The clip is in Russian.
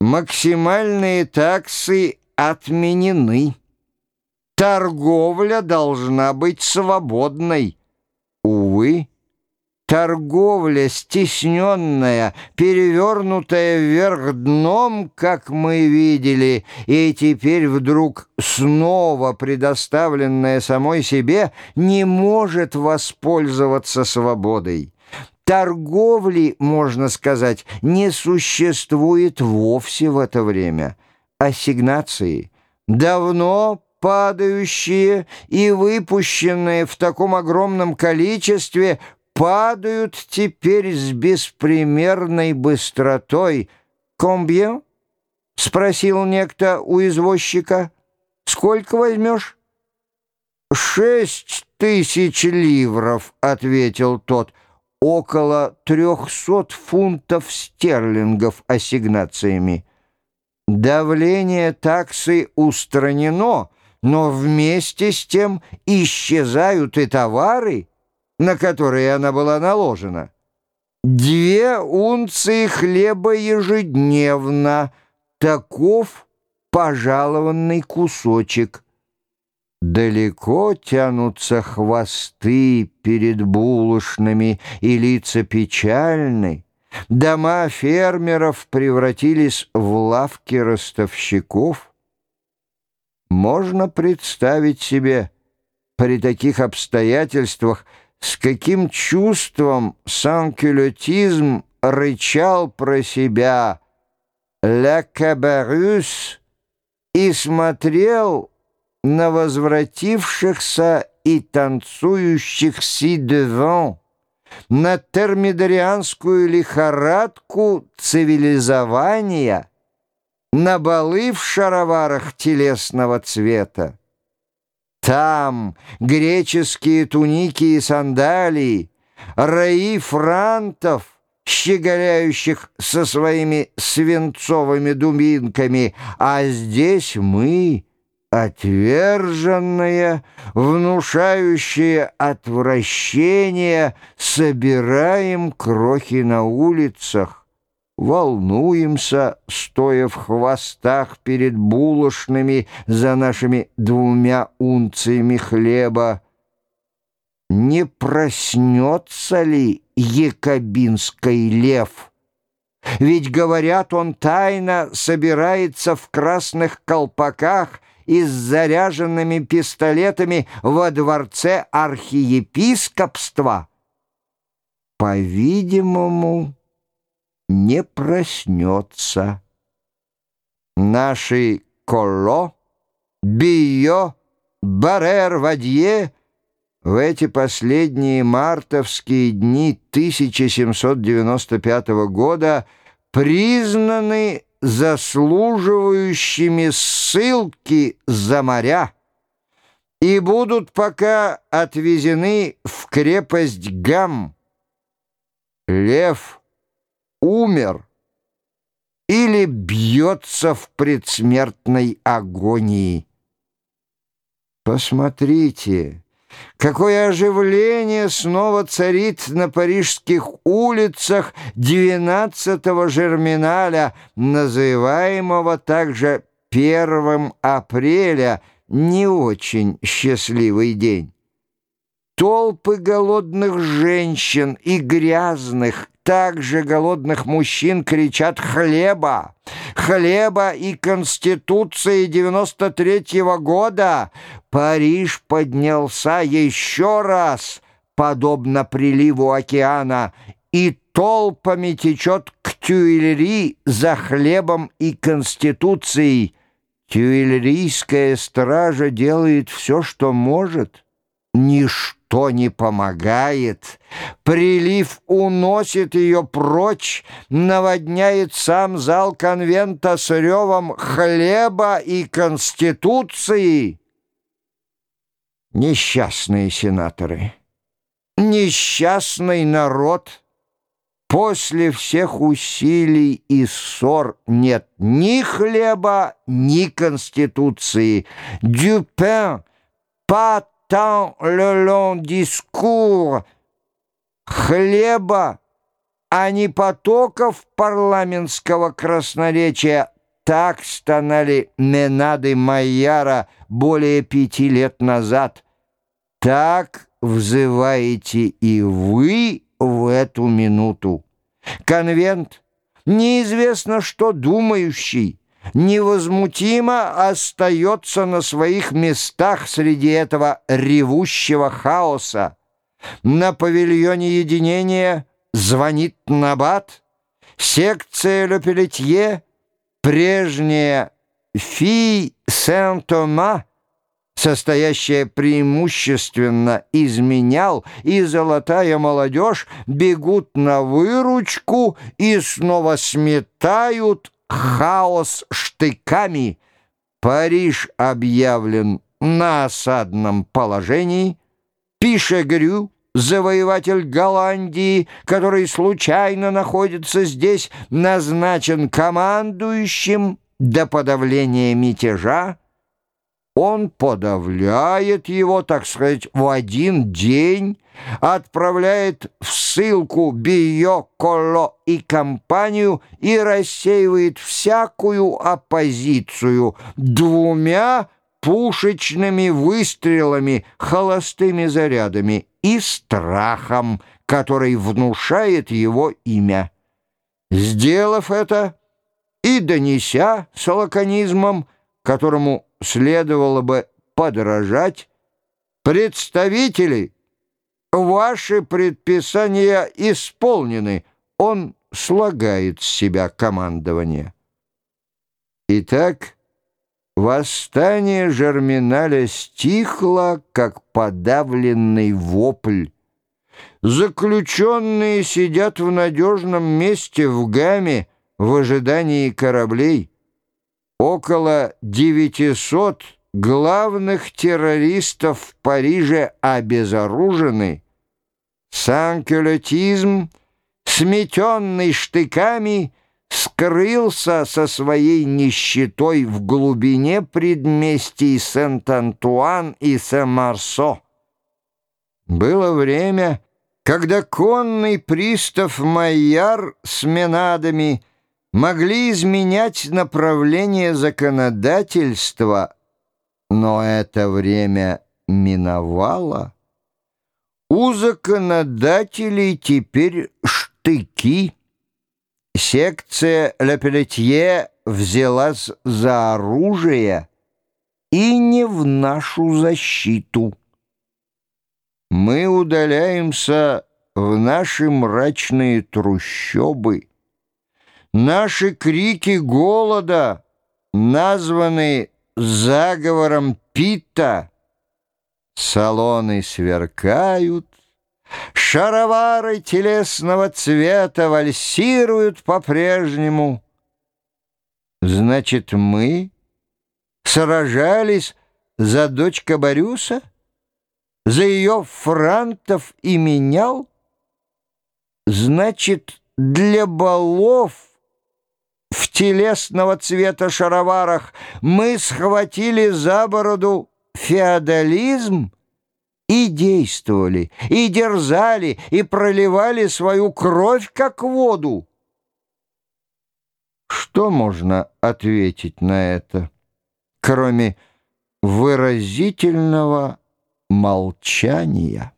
Максимальные таксы отменены. Торговля должна быть свободной. Увы, торговля стесненная, перевернутая вверх дном, как мы видели, и теперь вдруг снова предоставленная самой себе, не может воспользоваться свободой. Торговли, можно сказать, не существует вовсе в это время. Ассигнации давно падающие и выпущенные в таком огромном количестве падают теперь с беспримерной быстротой. «Комбьен?» — спросил некто у извозчика. «Сколько возьмешь?» «Шесть тысяч ливров», — ответил тот, — около 300 фунтов стерлингов ассигнациями. Давление таксы устранено, но вместе с тем исчезают и товары, на которые она была наложена. Две унции хлеба ежедневно, таков пожалованный кусочек. Далеко тянутся хвосты перед булочными, и лица печальны. Дома фермеров превратились в лавки ростовщиков. Можно представить себе при таких обстоятельствах, с каким чувством санкюлетизм рычал про себя «Ля кабарюс» и смотрел на возвратившихся и танцующих си-деван, на термидорианскую лихорадку цивилизования, на балы в шароварах телесного цвета. Там греческие туники и сандалии, раи франтов, щеголяющих со своими свинцовыми дубинками, а здесь мы — отверженное, внушающее отвращение, собираем крохи на улицах, волнуемся, стоя в хвостах перед булочными за нашими двумя унциями хлеба. Не проснется ли якобинский лев? Ведь, говорят, он тайно собирается в красных колпаках и с заряженными пистолетами во дворце архиепископства, по-видимому, не проснется. Наши Коло, Био, Барер, Вадье в эти последние мартовские дни 1795 года признаны заслуживающими ссылки за моря и будут пока отвезены в крепость Гам. Лев умер или бьется в предсмертной агонии. Посмотрите, Какое оживление снова царит на парижских улицах 12-го Жерминаля, называемого также 1 апреля, не очень счастливый день. Толпы голодных женщин и грязных, также голодных мужчин кричат «Хлеба! Хлеба и Конституции 93-го года!» Париж поднялся еще раз, подобно приливу океана, и толпами течет к Тюильри за хлебом и Конституцией. Тюильрийская стража делает все, что может. Ничто ничто не помогает. Прилив уносит ее прочь, наводняет сам зал конвента с ревом хлеба и конституции. Несчастные сенаторы, несчастный народ — После всех усилий и ссор нет ни хлеба, ни конституции. Дюпен, пат tant le long discours хлеба, а не потоков парламентского красноречия, так стонали Менады Майяра более пяти лет назад. Так взываете и вы в эту минуту. Конвент, неизвестно что думающий, невозмутимо остается на своих местах среди этого ревущего хаоса. На павильоне единения звонит Набат, секция Ле прежняя Фи Сен-Тома, состоящая преимущественно из менял, и золотая молодежь бегут на выручку и снова сметают хаос штыками. Париж объявлен на осадном положении. Пишегрю, завоеватель Голландии, который случайно находится здесь, назначен командующим до подавления мятежа. Он подавляет его, так сказать, в один день, отправляет в ссылку Био, Коло и компанию и рассеивает всякую оппозицию двумя пушечными выстрелами, холостыми зарядами и страхом, который внушает его имя. Сделав это и донеся с лаконизмом, которому следовало бы подражать, представители, ваши предписания исполнены, он слагает с себя командование. Итак, восстание Жерминаля стихло, как подавленный вопль. Заключенные сидят в надежном месте в гамме в ожидании кораблей около 900 главных террористов в Париже обезоружены, санкюлетизм, сметенный штыками, скрылся со своей нищетой в глубине предместий Сент-Антуан и Сен-Марсо. Было время, когда конный пристав Майяр с Менадами – могли изменять направление законодательства, но это время миновало. У законодателей теперь штыки. Секция Лепелетье взялась за оружие и не в нашу защиту. Мы удаляемся в наши мрачные трущобы, Наши крики голода названы заговором Питта. Салоны сверкают, шаровары телесного цвета вальсируют по-прежнему. Значит, мы сражались за дочь Кабарюса, за ее франтов и менял? Значит, для балов в телесного цвета шароварах мы схватили за бороду феодализм и действовали, и дерзали, и проливали свою кровь, как воду. Что можно ответить на это, кроме выразительного молчания?